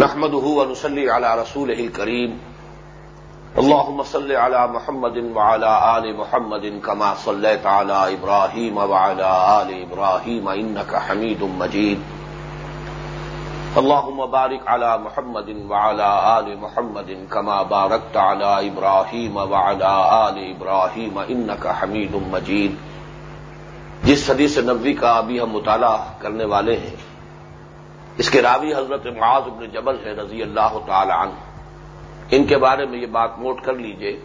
نحمده ونصلي على رسوله الكريم. اللهم صل على محمد وعلى آل محمد كما صليت على إبراهيم وعلى آل إبراهيم إنك حميد مجيد. اللهم بارك على محمد وعلى آل محمد كما باركت على إبراهيم وعلى آل إبراهيم إنك حميد مجيد. جس حدیث نبوی کا ابھی ہم مطالعہ کرنے والے ہیں اس کے راوی حضرت معاذ ابن جبل ہے رضی اللہ تعالی عنہ۔ ان کے بارے میں یہ بات نوٹ کر لیجیے،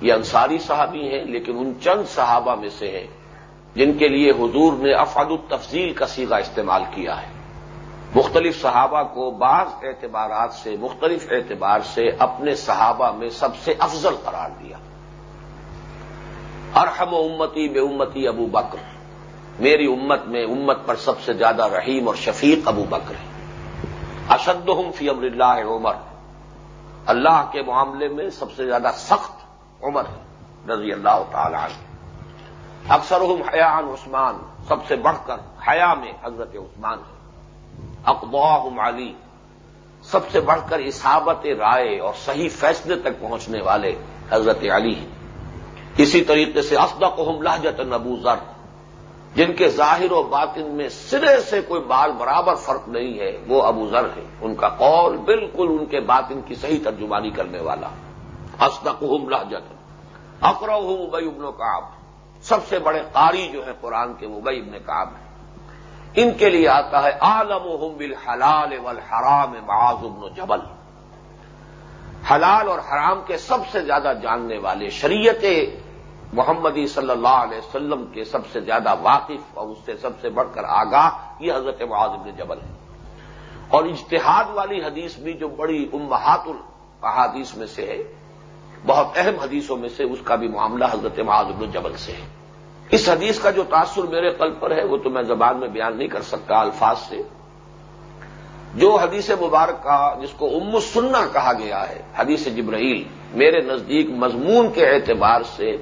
یہ انصاری صحابی ہیں، لیکن ان چند صحابہ میں سے ہیں جن کے لیے حضور نے افعد التفضیل کا سیگا استعمال کیا ہے۔ مختلف صحابہ کو بعض اعتبارات سے، مختلف اعتبار سے اپنے صحابہ میں سب سے افضل قرار دیا۔ ارحم امتی بے امتی ابو بکر۔ میری امت میں امت پر سب سے زیادہ رحیم اور شفیق ابو بکر ہے اشد فی امر اللہ عمر۔ اللہ کے معاملے میں سب سے زیادہ سخت عمر ہے، رضی اللہ تعالی عنہ۔ اکثر حیان عثمان، سب سے بڑھ کر حیا میں حضرت عثمان ہے اقباہم علی، سب سے بڑھ کر اسابت رائے اور صحیح فیصلے تک پہنچنے والے حضرت علی ہیں۔ اسی طریقے سے اسدقہم لہجت ابو ذر جن کے ظاہر و باطن میں سرے سے کوئی بال برابر فرق نہیں ہے، وہ ابو ذر ہے ان کا قول بالکل ان کے باطن کی صحیح ترجمانی کرنے والا۔ اسدقہم لہجت۔ اقرا ہوں ابئی ابن کاب سب سے بڑے قاری جو ہے قرآن کے ابئی ابن کاب ہیں۔ ان کے لیے آتا ہے عالم ہم بل حلال و حرام ابن جبل۔ حلال اور حرام کے سب سے زیادہ جاننے والے شریعت محمدی صلی اللہ علیہ وسلم کے سب سے زیادہ واقف اور اس سے سب سے بڑھ کر آگاہ یہ حضرت معاذ بن جبل ہے اور اجتہاد والی حدیث بھی جو بڑی امہات الحادیث میں سے ہے، بہت اہم حدیثوں میں سے اس کا بھی معاملہ حضرت معاذ بن جبل سے ہے۔ اس حدیث کا جو تاثر میرے قلب پر ہے، وہ تو میں زبان میں بیان نہیں کر سکتا الفاظ سے۔ جو حدیث مبارک کا، جس کو ام سننا کہا گیا ہے، حدیث جبرائیل، میرے نزدیک مضمون کے اعتبار سے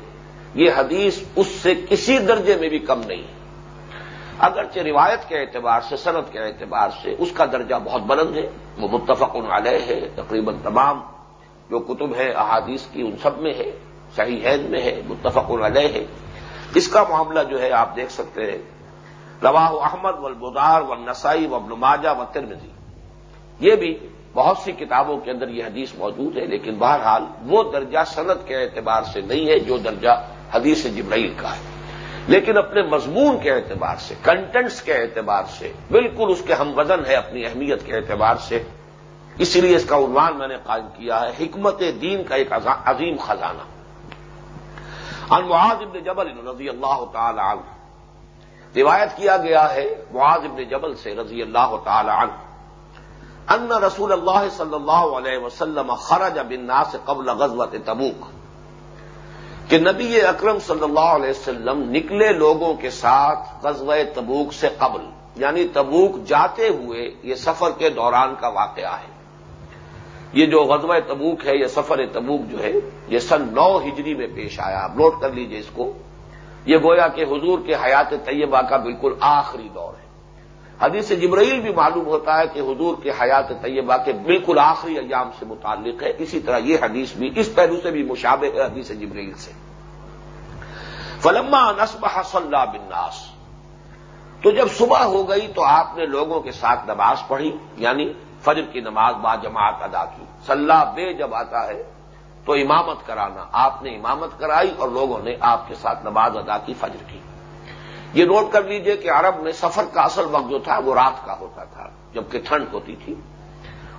یہ حدیث اس سے کسی درجے میں بھی کم نہیں ہے اگرچہ روایت کے اعتبار سے صنعت کے اعتبار سے اس کا درجہ بہت بلند ہے، وہ متفق علیہ ہے، تقریباً تمام جو کتب ہے احادیث کی ان سب میں ہے، صحیح حید میں ہے متفق علیہ ہے۔ اس کا معاملہ جو ہے، آپ دیکھ سکتے ہیں۔ رواہ احمد والبدار والنسائی وابن ماجہ و ترمزی یہ بھی بہت سی کتابوں کے اندر یہ حدیث موجود ہے، لیکن بہرحال وہ درجہ صنعت کے اعتبار سے نہیں ہے، جو درجہ حدیث جبرائیل کا ہے۔ لیکن اپنے مضمون کے اعتبار سے کنٹینٹس کے اعتبار سے، بالکل اس کے ہم وزن ہے اپنی اہمیت کے اعتبار سے اسی لیے اس کا عنوان میں نے قائم کیا ہے، حکمت دین کا ایک عظیم خزانہ۔ ان معاذ ابن جبل رضی اللہ تعالی عنہ، روایت کیا گیا ہے معاذ ابن جبل سے رضی اللہ تعالی عنہ، ان رسول اللہ صلی اللہ علیہ وسلم خرج بالناس قبل غزوت تبوک۔ کہ نبی اکرم صلی اللہ علیہ وسلم نکلے لوگوں کے ساتھ غزوہ تبوک سے قبل یعنی تبوک جاتے ہوئے یہ سفر کے دوران کا واقعہ ہے۔ یہ جو غزوہ تبوک ہے، یہ سفر تبوک جو ہے، یہ سن نو ہجری میں پیش آیا۔ آپ نوٹ کر لیجیے اس کو۔ یہ گویا کہ حضور کے حیات طیبہ کا بالکل آخری دور ہے۔ حدیث جبرائیل بھی معلوم ہوتا ہے کہ حضور کے حیات طیبہ کے بالکل آخری ایام سے متعلق ہے۔ اسی طرح یہ حدیث بھی، اس پہلو سے بھی مشابہ ہے حدیث جبرائیل سے۔ فلما نصب صلاح بناس تو جب صبح ہو گئی تو آپ نے لوگوں کے ساتھ نماز پڑھی یعنی فجر کی نماز با جماعت ادا کی۔ صلاح بے جب آتا ہے تو امامت کرانا۔ آپ نے امامت کرائی اور لوگوں نے آپ کے ساتھ نماز ادا کی، فجر کی۔ یہ نوٹ کر لیجیے کہ عرب میں سفر کا اصل وقت جو تھا وہ رات کا ہوتا تھا، جبکہ ٹھنڈ ہوتی تھی۔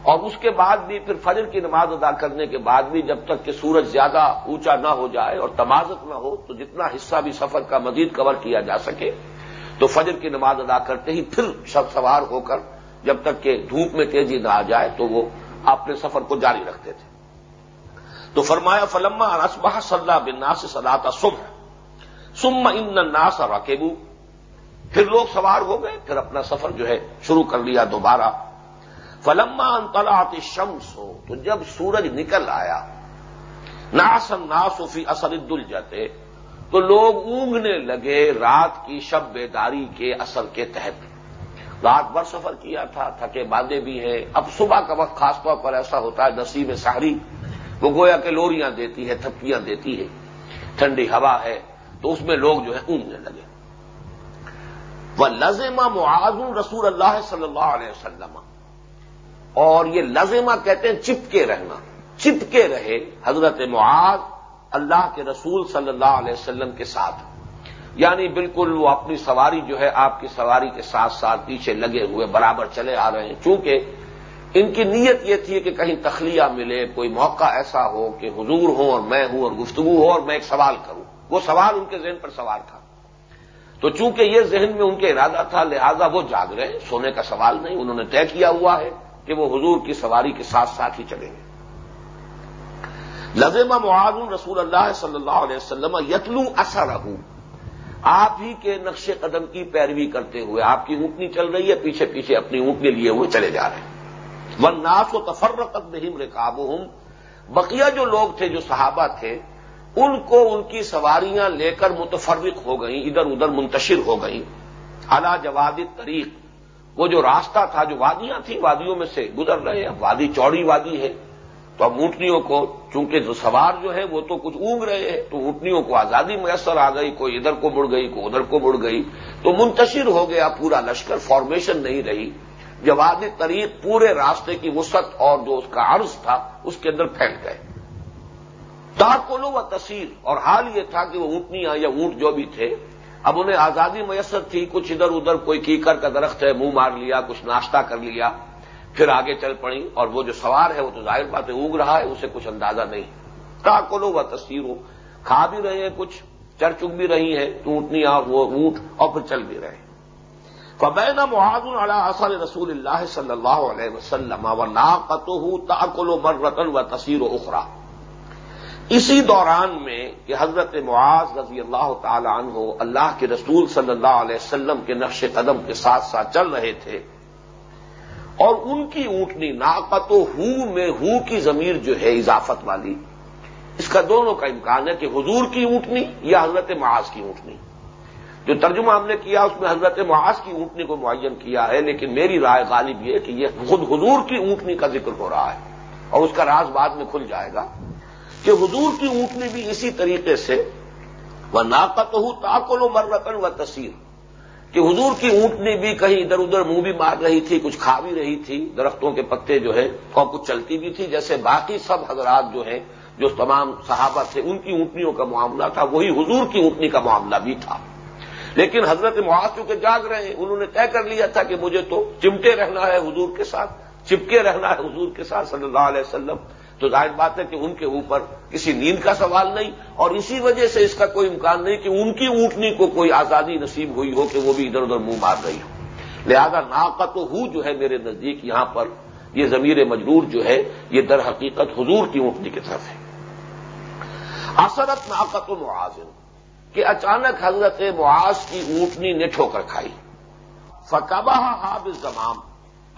اور اس کے بعد بھی پھر فجر کی نماز ادا کرنے کے بعد بھی جب تک کہ سورج زیادہ اونچا نہ ہو جائے اور تمازت نہ ہو، تو جتنا حصہ بھی سفر کا مزید کور کیا جا سکے، تو فجر کی نماز ادا کرتے ہی پھر سب سوار ہو کر جب تک کہ دھوپ میں تیزی نہ آ جائے تو وہ اپنے سفر کو جاری رکھتے تھے۔ تو فرمایا، فلما رسبہ صلاح بن سے سداتا صبح سم ان ناس رقیبو پھر لوگ سوار ہو گئے، پھر اپنا سفر جو ہے شروع کر لیا دوبارہ۔ فلما انطلاعت شمس ہو تو جب سورج نکل آیا ناسن ناسوفی اثر دل جاتے تو لوگ اونگنے لگے رات کی شب بیداری کے اثر کے تحت۔ رات بھر سفر کیا تھا، تھکے باندھے بھی ہیں۔ اب صبح کا وقت خاص طور پر ایسا ہوتا ہے، نصیب سہری وہ گویا کے لوریاں دیتی ہے تھپکیاں دیتی ہے۔ ٹھنڈی ہوا ہے تو اس میں لوگ جو ہے اونگنے لگے۔ وہ لزمہ معاذ رسول اللہ صلی اللہ علیہ وسلم۔ اور یہ لزمہ کہتے ہیں چپکے رہنا، چپکے رہے حضرت معاذ اللہ کے رسول صلی اللہ علیہ وسلم کے ساتھ۔ یعنی بالکل وہ اپنی سواری جو ہے آپ کی سواری کے ساتھ ساتھ پیچھے لگے ہوئے، برابر چلے آ رہے ہیں۔ چونکہ ان کی نیت یہ تھی کہ کہیں تخلیہ ملے، کوئی موقع ایسا ہو کہ حضور ہوں اور میں ہوں اور گفتگو ہو اور میں ایک سوال کروں۔ وہ سوال ان کے ذہن پر سوار تھا۔ تو چونکہ یہ ذہن میں ان کے ارادہ تھا، لہذا وہ جاگ رہے۔ سونے کا سوال نہیں، انہوں نے طے کیا ہوا ہے کہ وہ حضور کی سواری کے ساتھ ساتھ ہی چلیں گے۔ لذمہ معاون رسول اللہ صلی اللہ علیہ وسلم یتلو اثر آپ ہی کے نقش قدم کی پیروی کرتے ہوئے آپ کی اونٹنی چل رہی ہے، پیچھے پیچھے اپنی اونٹنی لیے ہوئے چلے جا رہے ہیں۔ ون ناس و تفرقت بہم رکاب بقیہ جو لوگ تھے، جو صحابہ تھے ان کو ان کی سواریاں لے کر متفرق ہو گئیں، ادھر ادھر منتشر ہو گئیں۔ الا جواد طریق وہ جو راستہ تھا، جو وادیاں تھیں، وادیوں میں سے گزر رہے ہیں۔ وادی چوڑی وادی ہے۔ تو اب اونٹنیوں کو، چونکہ جو سوار جو ہے، وہ تو کچھ اونگ رہے ہیں، تو اونٹنیوں کو آزادی میسر آ گئی، کوئی ادھر کو مڑ گئی، کوئی ادھر کو مڑ گئی۔ تو منتشر ہو گیا پورا لشکر فارمیشن نہیں رہی۔ جوادی طریق پورے راستے کی وسط اور جو اس کا عرض تھا، اس کے اندر پھیل گئے۔ تاکلو و تصیر اور حال یہ تھا کہ وہ اونٹنیاں یا اونٹ جو بھی تھے، اب انہیں آزادی میسر تھی، کچھ ادھر ادھر کوئی کیکر کا درخت ہے، منہ مار لیا، کچھ ناشتہ کر لیا، پھر آگے چل پڑی، اور وہ جو سوار ہے، وہ تو ظاہر بات ہے رہا ہے، اسے کچھ اندازہ نہیں۔ تاکلو و تصیر ہو کھا بھی رہے ہیں، کچھ چر چک بھی رہی ہیں، تو اونٹنیاں وہ اونٹ، اور پھر چل بھی رہے ہیں۔ فبین محاذ علی اثر رسول اللہ صلی اللہ علیہ وسلم و ناقتہ تاکل مرتن و تصیر و اخرا اسی دوران میں کہ حضرت معاذ رضی اللہ تعالی عنہ اللہ کے رسول صلی اللہ علیہ وسلم کے نقش قدم کے ساتھ ساتھ چل رہے تھے اور ان کی اونٹنی ناقت و ہو میں ہو کی ضمیر جو ہے اضافت والی۔ اس کا دونوں کا امکان ہے کہ حضور کی اونٹنی یا حضرت معاذ کی اونٹنی۔ جو ترجمہ ہم نے کیا اس میں حضرت معاذ کی اونٹنی کو معین کیا ہے، لیکن میری رائے غالب یہ کہ یہ خود حضور کی اونٹنی کا ذکر ہو رہا ہے اور اس کا راز بعد میں کھل جائے گا۔ کہ حضور کی اونٹنی بھی اسی طریقے سے وہ ناقت ہو تاکل و مرتن و تصیر کہ حضور کی اونٹنی بھی کہیں ادھر ادھر منہ بھی مار رہی تھی، کچھ کھا بھی رہی تھی، درختوں کے پتے جو ہے اور کچھ چلتی بھی تھی، جیسے باقی سب حضرات جو ہیں، جو تمام صحابہ تھے، ان کی اونٹنیوں کا معاملہ تھا، وہی حضور کی اونٹنی کا معاملہ بھی تھا۔ لیکن حضرت معاذ چونکہ جاگ رہے ہیں، انہوں نے طے کر لیا تھا کہ مجھے تو چمٹے رہنا ہے حضور کے ساتھ، چپکے رہنا ہے حضور کے ساتھ صلی اللہ علیہ وسلم۔ تو ظاہر بات ہے کہ ان کے اوپر کسی نیند کا سوال نہیں اور اسی وجہ سے اس کا کوئی امکان نہیں کہ ان کی اونٹنی کو کوئی آزادی نصیب ہوئی ہو کہ وہ بھی ادھر ادھر منہ مار رہی ہو لہذا ناقت ہو جو ہے میرے نزدیک یہاں پر یہ ضمیر مجرور جو ہے یہ در حقیقت حضور کی اونٹنی کی طرف ہے۔ اثرت ناقت و معاذن، کہ اچانک حضرت معاذ کی اونٹنی نے ٹھوکر کھائی۔ فقبہ حاب زمام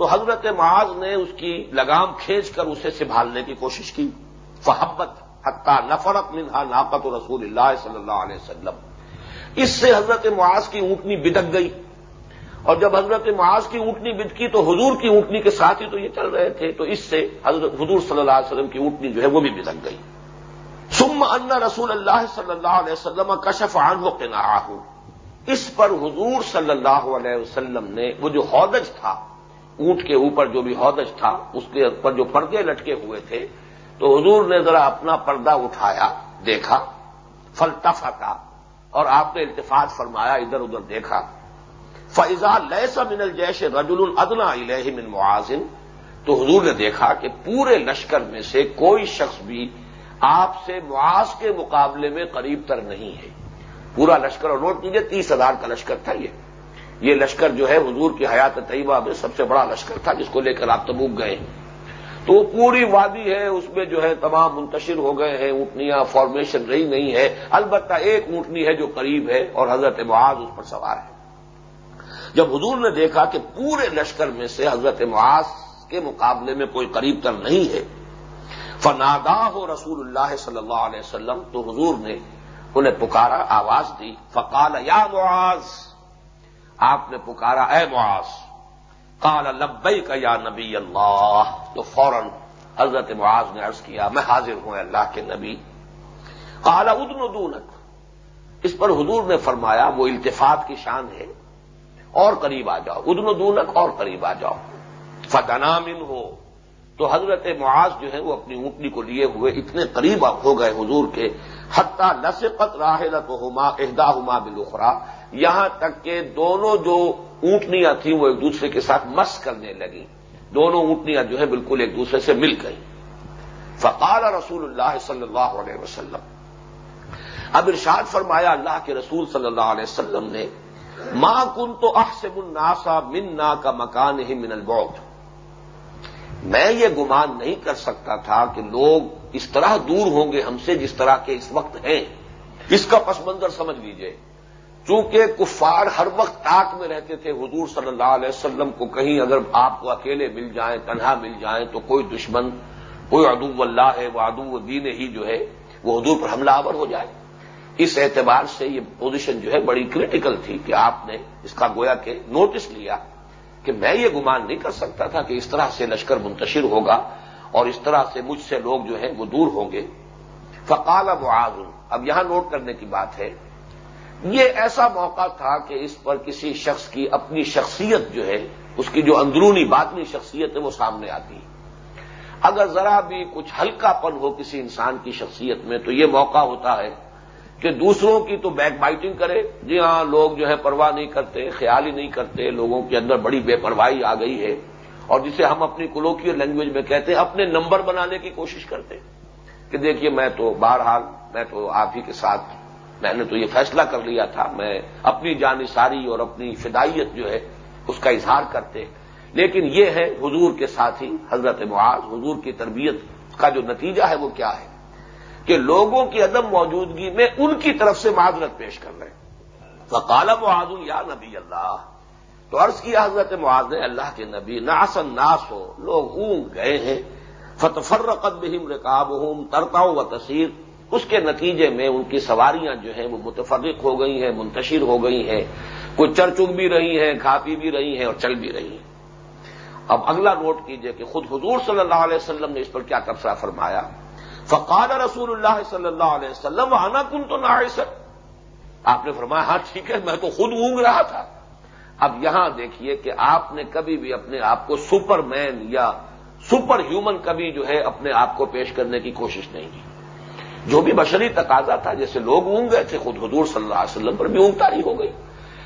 تو حضرت معاذ نے اس کی لگام کھینچ کر اسے سنبھالنے کی کوشش کی۔ فحبت حتہ نفرت منہا ناقت رسول اللہ صلی اللہ علیہ وسلم۔ اس سے حضرت معاذ کی اونٹنی بدک گئی۔ اور جب حضرت معاذ کی اونٹنی بدکی تو حضور کی اونٹنی کے ساتھ ہی تو یہ چل رہے تھے، تو اس سے حضرت حضور صلی اللہ علیہ وسلم کی اونٹنی جو ہے وہ بھی بدک گئی۔ سم ان رسول اللہ صلی اللہ علیہ وسلم کشف عن و اس پر حضور صلی اللہ علیہ وسلم نے وہ جو حودج تھا اونٹ کے اوپر جو بھی ہودج تھا، اس کے اوپر جو پردے لٹکے ہوئے تھے، تو حضور نے ذرا اپنا پردہ اٹھایا، دیکھا فلتفا کا اور آپ نے التفاط فرمایا، ادھر ادھر دیکھا۔ فضا لیے من الجیش رجل الدنا الہ من معاذن تو حضور نے دیکھا کہ پورے لشکر میں سے کوئی شخص بھی آپ سے معاذ کے مقابلے میں قریب تر نہیں ہے۔ پورا لشکر اور نوٹ کیجیے تیس ہزار کا لشکر تھا یہ۔ یہ لشکر جو ہے حضور کی حیات طیبہ میں سب سے بڑا لشکر تھا جس کو لے کر آپ تبوک گئے تو وہ پوری وادی ہے، اس میں جو ہے تمام منتشر ہو گئے ہیں، اونٹنیاں فارمیشن رہی نہیں ہے۔ البتہ ایک اونٹنی ہے جو قریب ہے اور حضرت معاذ اس پر سوار ہے۔ جب حضور نے دیکھا کہ پورے لشکر میں سے حضرت معاذ کے مقابلے میں کوئی قریب تر نہیں ہے فنادا ہو رسول اللہ صلی اللہ علیہ وسلم، تو حضور نے انہیں پکارا، آواز دی، فقال، یا معاذ! آپ نے پکارا، اے معاذ کالا لبئی کا یا نبی اللہ، تو فوراً حضرت معاذ نے عرض کیا، میں حاضر ہوں اللہ کے نبی. کالا ادن دونک. اس پر حضور نے فرمایا، وہ التفات کی شان ہے، اور قریب آ جاؤ. ادن دونک اور قریب آ جاؤ. فتنامن ہو تو حضرت معاذ جو ہے، وہ اپنی اونٹنی کو لیے ہوئے اتنے قریب ہو گئے حضور کے حتہ لسقت راہلت ہوما اہدا ہما بلخرا یہاں تک کہ دونوں جو اونٹنیاں تھیں وہ ایک دوسرے کے ساتھ مس کرنے لگی دونوں اونٹنیاں جو ہے بالکل ایک دوسرے سے مل گئی فقال رسول اللہ صلی اللہ علیہ وسلم۔ اب ارشاد فرمایا اللہ کے رسول صلی اللہ علیہ وسلم نے ماں کن تو احسب الناسا من نا کا مکان ہی من البوت میں یہ گمان نہیں کر سکتا تھا کہ لوگ اس طرح دور ہوں گے ہم سے جس طرح کے اس وقت ہیں۔ اس کا پس منظر سمجھ لیجیے۔ چونکہ کفار ہر وقت تاک میں رہتے تھے، حضور صلی اللہ علیہ وسلم کو کہیں اگر آپ کو اکیلے مل جائیں، تنہا مل جائیں تو کوئی دشمن، کوئی ادو اللہ ہے، وہ ادو دین ہی جو ہے، وہ حضور پر حملہ آور ہو جائے۔ اس اعتبار سے یہ پوزیشن جو ہے بڑی کریٹیکل تھی کہ آپ نے اس کا گویا کہ نوٹس لیا کہ میں یہ گمان نہیں کر سکتا تھا کہ اس طرح سے لشکر منتشر ہوگا اور اس طرح سے مجھ سے لوگ جو ہیں وہ دور ہوں گے۔ فقال معاذ اب یہاں نوٹ کرنے کی بات ہے یہ ایسا موقع تھا کہ اس پر کسی شخص کی اپنی شخصیت جو ہے، اس کی جو اندرونی باطنی شخصیت ہے، وہ سامنے آتی۔ ہے اگر ذرا بھی کچھ ہلکا پن ہو کسی انسان کی شخصیت میں، تو یہ موقع ہوتا ہے کہ دوسروں کی تو بیک بائٹنگ کرے۔ جی ہاں لوگ جو ہے پرواہ نہیں کرتے، خیال ہی نہیں کرتے، لوگوں کے اندر بڑی بے پرواہی آ گئی ہے۔ اور جسے ہم اپنی کلوکیل لینگویج میں کہتے ہیں، اپنے نمبر بنانے کی کوشش کرتے۔ کہ دیکھیے، میں تو بہرحال، میں تو آپ ہی کے ساتھ میں نے تو یہ فیصلہ کر لیا تھا، میں اپنی جانصاری اور اپنی فدائیت جو ہے، اس کا اظہار کرتے۔ لیکن یہ ہے حضور کے ساتھ ہی حضرت معاذ، حضور کی تربیت کا جو نتیجہ ہے وہ کیا ہے؟ کہ لوگوں کی عدم موجودگی میں ان کی طرف سے معذرت پیش کر رہے۔ ہیں فقال معاذ، یا نبی اللہ۔ تو عرض کیا حضرت معاذ نے، اللہ کے نبی ناسن ناس ہو لوگ اونگ گئے ہیں۔ فتفر بہم رکاب ہوں ترتاؤ و تصیر اس کے نتیجے میں ان کی سواریاں جو ہیں وہ متفرق ہو گئی ہیں، منتشر ہو گئی ہیں۔ کچھ چر چگ بھی رہی ہیں، کھا پی بھی رہی ہیں اور چل بھی رہی ہیں۔ اب اگلا نوٹ کیجیے کہ خود حضور صلی اللہ علیہ وسلم نے اس پر کیا تبصرہ فرمایا؟ فقال رسول اللہ صلی اللہ علیہ وسلم آنا کن تو نہ آپ نے فرمایا ہاں ٹھیک ہے، میں تو خود اونگ رہا تھا۔ اب یہاں دیکھیے کہ آپ نے کبھی بھی اپنے آپ کو سپر مین یا سپر ہیومن کبھی جو ہے اپنے آپ کو پیش کرنے کی کوشش نہیں کی۔ جو بھی بشری تقاضا تھا، جیسے لوگ اونگ گئے تھے، خود حضور صلی اللہ علیہ وسلم پر بھی اونگتا ہی ہو گئی۔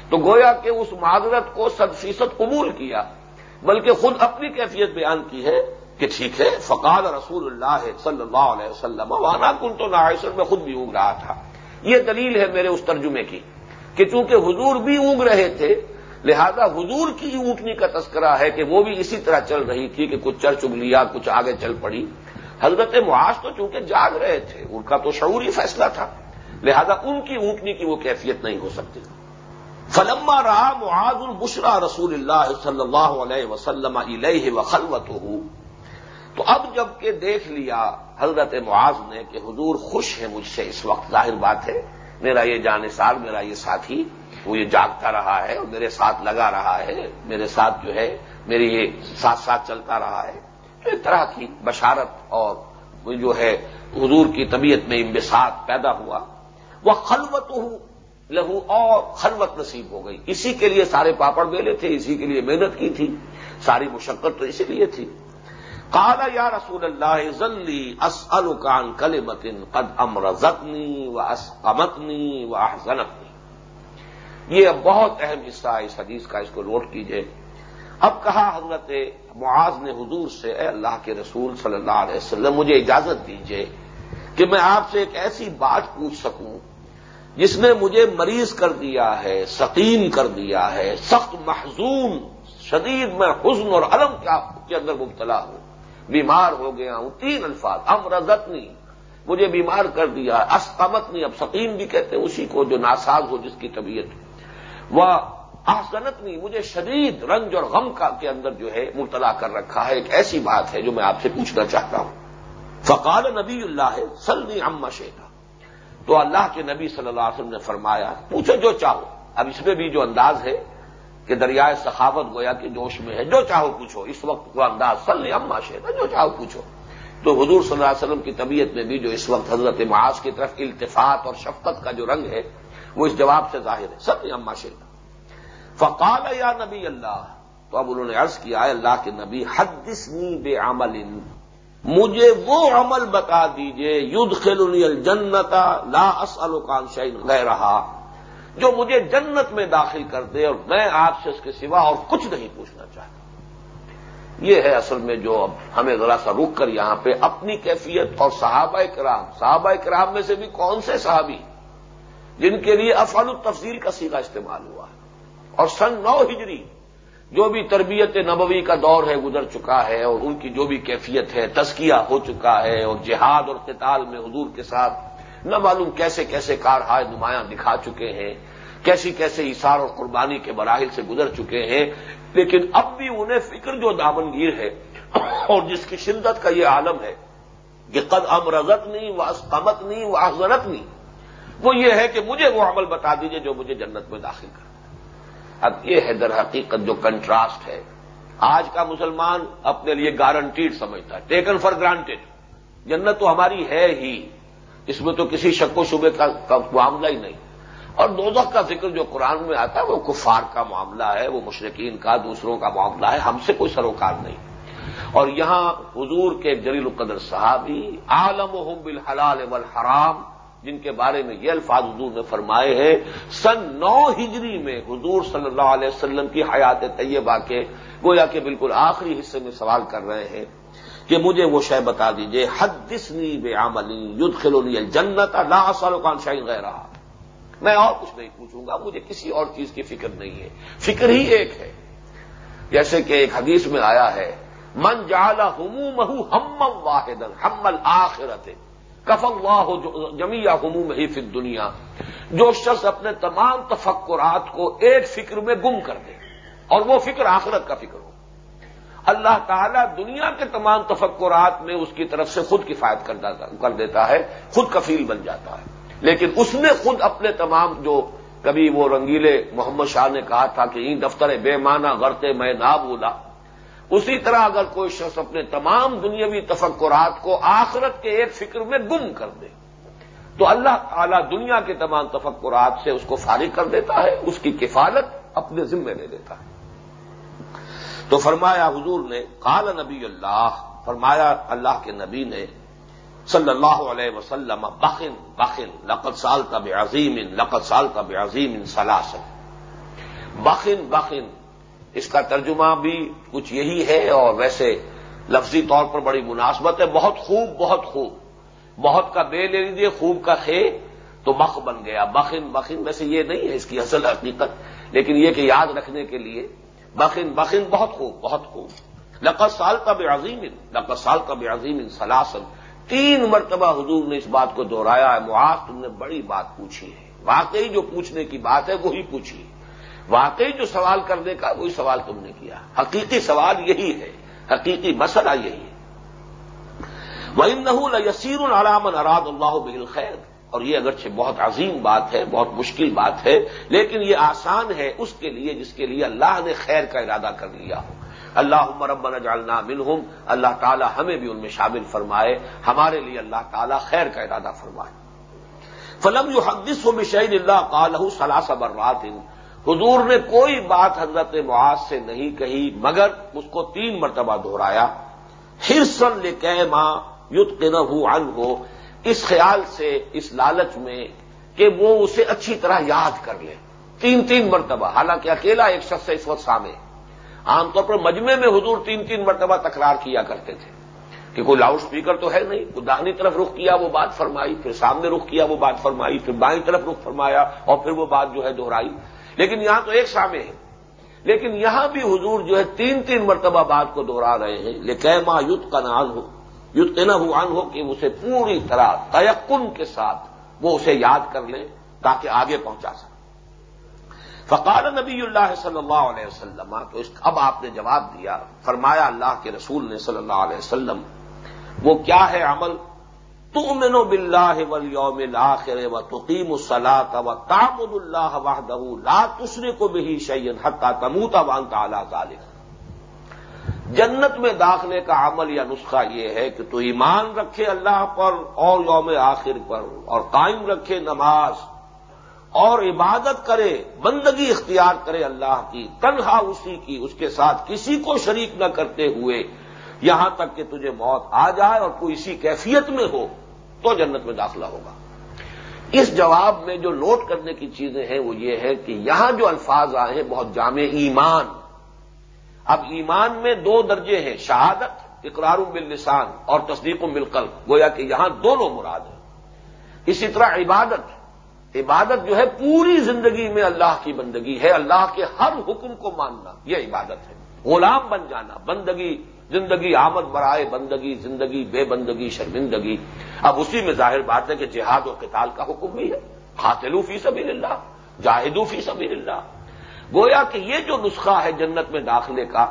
تو گویا کہ اس معذرت کو صد فیصد قبول کیا، بلکہ خود اپنی کیفیت بیان کی ہے کہ ٹھیک ہے، فقال رسول اللہ صلی اللہ علیہ وسلم، وانا کن تو نہ میں خود بھی اونگ رہا تھا۔ یہ دلیل ہے میرے اس ترجمے کی کہ چونکہ حضور بھی اونگ رہے تھے، لہذا حضور کی اونٹنی کا تذکرہ ہے کہ وہ بھی اسی طرح چل رہی تھی کہ کچھ چل چگ لیا کچھ آگے چل پڑی۔ حضرت معاش تو چونکہ جاگ رہے تھے، ان کا تو شعوری فیصلہ تھا، لہذا ان کی اونٹنی کی وہ کیفیت نہیں ہو سکتی۔ فلما رہا معاذ البشرا رسول اللہ صلی اللہ علیہ وسلم علیہ و خلوت تو اب جبکہ دیکھ لیا حضرت معاذ نے کہ حضور خوش ہے مجھ سے، اس وقت ظاہر بات ہے، میرا یہ جانسار میرا یہ ساتھی، وہ یہ جاگتا رہا ہے اور میرے ساتھ لگا رہا ہے، میرے ساتھ جو ہے، میری یہ ساتھ ساتھ چلتا رہا ہے۔ طرح کی بشارت اور جو ہے حضور کی طبیعت میں امبساط پیدا ہوا۔ وہ خلوت لہو اور خلوت نصیب ہو گئی۔ اسی کے لیے سارے پاپڑ بیلے تھے، اسی کے لیے محنت کی تھی، ساری مشقت تو اسی لیے تھی۔ کالا یا رسول اللہ ضلی اسلکان کل متن قد امر زتنی و اسمتنی و احزنتنی یہ بہت اہم حصہ ہے اس حدیث کا، اس کو نوٹ کیجیے اب کہا حضرت معاذ نے حضور سے، اے اللہ کے رسول صلی اللہ علیہ وسلم، مجھے اجازت دیجیے کہ میں آپ سے ایک ایسی بات پوچھ سکوں جس نے مجھے مریض کر دیا ہے، سقیم کر دیا ہے، سخت محزون، شدید میں حزن اور علم کے اندر مبتلا ہوں، بیمار ہو گیا ہوں، تین الفاظ امرزتنی مجھے بیمار کر دیا اسقمتنی اب سقیم بھی کہتے ہیں، اسی کو جو ناساز ہو جس کی طبیعت۔ وہ آسنت نہیں، مجھے شدید رنج اور غم کا کے اندر جو ہے مبتلا کر رکھا ہے، ایک ایسی بات ہے جو میں آپ سے پوچھنا چاہتا ہوں۔ فقال نبی اللہ، سلنی اما شیخا تو اللہ کے نبی صلی اللہ علیہ وسلم نے فرمایا، پوچھو جو چاہو۔ اب اس میں بھی جو انداز ہے کہ دریائے سخاوت گویا کہ جوش میں ہے، جو چاہو پوچھو۔ اس وقت وہ انداز سل اما شیر جو چاہو پوچھو۔ تو حضور صلی اللہ علیہ وسلم کی طبیعت میں بھی جو اس وقت حضرت معاذ کی طرف التفات اور شفقت کا جو رنگ ہے، وہ اس جواب سے ظاہر ہے سب اما شیر فقال یا نبی اللہ، تو اب انہوں نے عرض کیا اللہ کے نبی، حدثنی بے عمل، مجھے وہ عمل بتا دیجیے ید خلنی الجنتا لا اسلوکان شعین گہ رہا جو مجھے جنت میں داخل کر دے اور میں آپ سے اس کے سوا اور کچھ نہیں پوچھنا چاہتا۔ یہ ہے اصل میں جو اب ہمیں ذرا سا رک کر یہاں پہ اپنی کیفیت اور صحابہ کرام صحابہ کرام میں سے بھی کون سے صحابی جن کے لیے افعال التفصیل کا سیدھا استعمال ہوا؟ ہے اور سن نو ہجری، جو بھی تربیت نبوی کا دور ہے، گزر چکا ہے، اور ان کی جو بھی کیفیت ہے تسکیہ ہو چکا ہے، اور جہاد اور قتال میں حضور کے ساتھ نہ معلوم کیسے کیسے کارہائے نمایاں دکھا چکے ہیں، کیسی کیسے اشار اور قربانی کے مراحل سے گزر چکے ہیں، لیکن اب بھی انہیں فکر جو دامنگیر ہے، اور جس کی شدت کا یہ عالم ہے کہ قد امرزت نہیں واسقمت نہیں واضرت نہیں وہ یہ ہے کہ مجھے وہ عمل بتا دیجیے جو مجھے جنت میں داخل کر اب یہ ہے در حقیقت جو کنٹراسٹ ہے۔ آج کا مسلمان اپنے لیے گارنٹیڈ سمجھتا ہے ٹیکن فار گرانٹیڈ جنت تو ہماری ہے ہی، اس میں تو کسی شک و شبے کا معاملہ ہی نہیں۔ اور دوزخ کا ذکر جو قرآن میں آتا ہے، وہ کفار کا معاملہ ہے، وہ مشرقین کا، دوسروں کا معاملہ ہے، ہم سے کوئی سروکار نہیں۔ اور یہاں حضور کے جلیل القدر صحابی عالم و بالحلال والحرام جن کے بارے میں یہ الفاظ حضور نے فرمائے ہیں، سن نو ہجری میں حضور صلی اللہ علیہ وسلم کی حیات طیبہ کے گویا کہ بالکل آخری حصے میں سوال کر رہے ہیں کہ مجھے وہ شے بتا دیجیے، حدثنی بے عملی ید خلونی جنت اللہ سالوکان شاہین گہ رہا میں اور کچھ نہیں پوچھوں گا، مجھے کسی اور چیز کی فکر نہیں ہے۔ فکر ہی ایک ہے۔ جیسے کہ ایک حدیث میں آیا ہے، من جالا ہمو ہم واحد ہمل آخرت کف اللہ جمیا ہموم ہی فک دنیا جو شخص اپنے تمام تفکرات کو ایک فکر میں گم کر دے، اور وہ فکر آخرت کا فکر ہو۔ اللہ تعالیٰ دنیا کے تمام تفکرات میں اس کی طرف سے خود کفایت کر دیتا ہے، خود کفیل بن جاتا ہے۔ لیکن اس نے خود اپنے تمام جو کبھی وہ رنگیلے محمد شاہ نے کہا تھا کہ این دفتر بے معنی غرتے میں نہ بولا۔ اسی طرح اگر کوئی شخص اپنے تمام دنیاوی تفکرات کو آخرت کے ایک فکر میں گم کر دے، تو اللہ تعالیٰ دنیا کے تمام تفکرات سے اس کو فارغ کر دیتا ہے، اس کی کفالت اپنے ذمے لے لیتا ہے۔ تو فرمایا حضور نے، قال نبی اللہ، فرمایا اللہ کے نبی نے، صلی اللہ علیہ وسلم، بخن بخن لقت سال تب عظیم ان لقت سال تب عظیم ان سلاسل بخن بخن اس کا ترجمہ بھی کچھ یہی ہے اور ویسے لفظی طور پر بڑی مناسبت ہے۔ بہت خوب بہت خوب۔ بہت کا بے لے لیجیے خوب کا خے تو بخ بن گیا۔ بخن بخن ویسے یہ نہیں ہے اس کی اصل حقیقت، لیکن یہ کہ یاد رکھنے کے لیے بخن بخن بہت خوب بہت خوب۔ لقت سال کا بے عظیم لقت سال کا بے عظیم سلاسل تین مرتبہ حضور نے اس بات کو دہرایا ہے معاذ تم نے بڑی بات پوچھی ہے۔ واقعی جو پوچھنے کی بات ہے وہی پوچھی۔ واقعی جو سوال کرنے کا وہی سوال تم نے کیا۔ حقیقی سوال یہی ہے۔ حقیقی مسئلہ یہی ہے۔ وہ نہ یسیر العلام اراد اللہ بل خیر اور یہ اگرچہ بہت عظیم بات ہے، بہت مشکل بات ہے، لیکن یہ آسان ہے اس کے لیے جس کے لیے اللہ نے خیر کا ارادہ کر لیا ہو۔ اللہ مربن جالنا منہم اللہ تعالیٰ ہمیں بھی ان میں شامل فرمائے۔ ہمارے لیے اللہ تعالیٰ خیر کا ارادہ فرمائے۔ فلم یو حدث و مشین اللہ کالہ سلاس برات حضور نے کوئی بات حضرت معاذ سے نہیں کہی، مگر اس کو تین مرتبہ دہرایا۔ ہرسن لے کہ ماں یت کے ہو اس خیال سے، اس لالچ میں کہ وہ اسے اچھی طرح یاد کر لے۔ تین تین مرتبہ، حالانکہ اکیلا ایک شخص اس وقت سامنے۔ عام طور پر مجمے میں حضور تین تین مرتبہ تکرار کیا کرتے تھے کہ کوئی لاؤڈ اسپیکر تو ہے نہیں۔ وہ داہنی طرف رخ کیا، وہ بات فرمائی، پھر سامنے رخ کیا، وہ بات فرمائی، پھر بائیں طرف رخ فرمایا اور پھر وہ بات جو ہے دوہرائی لیکن یہاں تو ایک سامنے ہے۔ لیکن یہاں بھی حضور جو ہے تین تین مرتبہ بات کو دوہرا رہے ہیں۔ لیکن ماں یوتھ کا نان ہو یوتھ کہنا ہوان ہو کہ اسے پوری طرح تیقن کے ساتھ وہ اسے یاد کر لیں تاکہ آگے پہنچا سکے۔ فقال نبی اللہ صلی اللہ علیہ وسلم، تو اب آپ نے جواب دیا، فرمایا اللہ کے رسول نے صلی اللہ علیہ وسلم، وہ کیا ہے عمل؟ تؤمنوا باللہ والیوم الاخر وتقیم الصلاة وتعبد اللہ وحدہ لا تشرکوا به شیئا حتى تموت وانت على ذلك جنت میں داخلے کا عمل یا نسخہ یہ ہے کہ تو ایمان رکھے اللہ پر اور یوم آخر پر اور قائم رکھے نماز اور عبادت کرے، بندگی اختیار کرے اللہ کی، تنہا اسی کی، اس کے ساتھ کسی کو شریک نہ کرتے ہوئے یہاں تک کہ تجھے موت آ جائے اور تو اسی کیفیت میں ہو۔ تو جنت میں داخلہ ہوگا۔ اس جواب میں جو نوٹ کرنے کی چیزیں ہیں وہ یہ ہے کہ یہاں جو الفاظ آئے ہیں بہت جامع ایمان۔ اب ایمان میں دو درجے ہیں، شہادت، اقرار باللسان اور تصدیق بالقلب۔ گویا کہ یہاں دونوں مراد ہیں۔ اسی طرح عبادت۔ عبادت جو ہے پوری زندگی میں اللہ کی بندگی ہے، اللہ کے ہر حکم کو ماننا، یہ عبادت ہے۔ غلام بن جانا، بندگی زندگی آمد برائے بندگی، زندگی بے بندگی، شرمندگی۔ اب اسی میں ظاہر بات ہے کہ جہاد و قتال کا حکم بھی ہے۔ قاتلو فی سبیل اللہ جاہدو فی سبیل اللہ گویا کہ یہ جو نسخہ ہے جنت میں داخلے کا،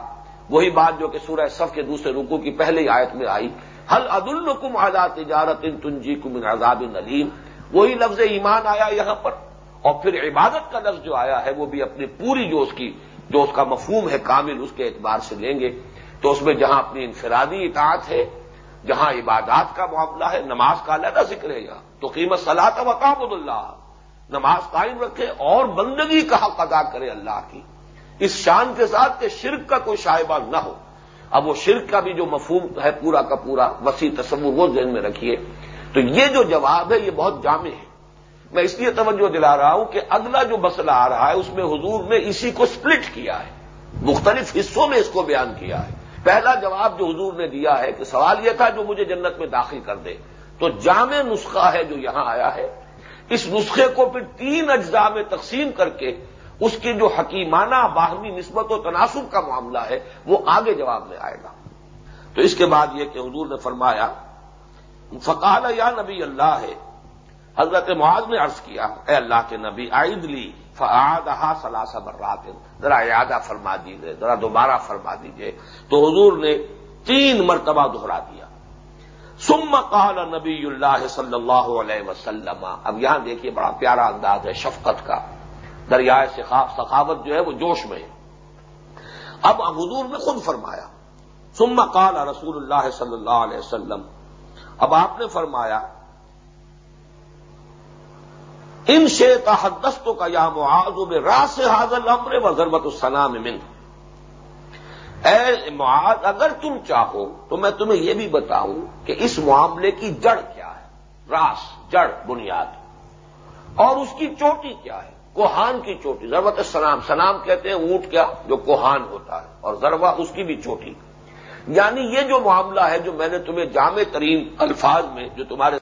وہی بات جو کہ سورہ صف کے دوسرے رکو کی پہلی آیت میں آئی۔ حل عد الکم اعلیٰ تجارت ان تنجی کم آزاد نلیم وہی لفظ ایمان آیا یہاں پر۔ اور پھر عبادت کا لفظ جو آیا ہے، وہ بھی اپنی پوری جو اس کی، جو اس کا مفہوم ہے کامل، اس کے اعتبار سے لیں گے۔ تو اس میں جہاں اپنی انفرادی اطاعت ہے، جہاں عبادات کا معاملہ ہے، نماز کا علیحدہ ذکر ہے یہاں۔ تو قیمت صلاح وقام اللہ۔ نماز قائم رکھے اور بندگی کا حق ادا کرے اللہ کی۔ اس شان کے ساتھ کہ شرک کا کوئی شائبہ نہ ہو۔ اب وہ شرک کا بھی جو مفہوم ہے پورا کا پورا، وسیع تصور وہ ذہن میں رکھیے۔ تو یہ جو جواب ہے، یہ بہت جامع ہے۔ میں اس لیے توجہ دلا رہا ہوں کہ اگلا جو مسئلہ آ رہا ہے، اس میں حضور نے اسی کو سپلٹ کیا ہے۔ مختلف حصوں میں اس کو بیان کیا ہے۔ پہلا جواب جو حضور نے دیا ہے کہ سوال یہ تھا جو مجھے جنت میں داخل کر دے، تو جامع نسخہ ہے جو یہاں آیا ہے۔ اس نسخے کو پھر تین اجزاء میں تقسیم کر کے اس کی جو حکیمانہ باہمی نسبت و تناسب کا معاملہ ہے، وہ آگے جواب میں آئے گا۔ تو اس کے بعد یہ کہ حضور نے فرمایا، فقال یا نبی اللہ ہے، حضرت معاذ نے عرض کیا، اے اللہ کے نبی عید لی فعادہ سلاسا برات ذرا یادہ فرما دیجیے ذرا دوبارہ فرما دیجیے تو حضور نے تین مرتبہ دہرا دیا۔ سم قال نبی اللہ صلی اللہ علیہ وسلم، اب یہاں دیکھیے بڑا پیارا انداز ہے شفقت کا۔ دریائے سخاوت جو ہے وہ جوش میں ہے۔ اب حضور نے خود فرمایا سم قال رسول اللہ صلی اللہ علیہ وسلم، اب آپ نے فرمایا ان شیتا حدستوں کا یا معاذ میں راس حاضر امر و ضربت السلام من اے معاذ، اگر تم چاہو تو میں تمہیں یہ بھی بتاؤں کہ اس معاملے کی جڑ کیا ہے؟ راس، جڑ، بنیاد. اور اس کی چوٹی کیا ہے؟ کوہان کی چوٹی. ضربت السلام. سلام کہتے ہیں اونٹ کیا؟ جو کوہان ہوتا ہے. اور ضربہ اس کی بھی چوٹی. یعنی یہ جو معاملہ ہے جو میں نے تمہیں جامع ترین الفاظ میں، جو تمہارے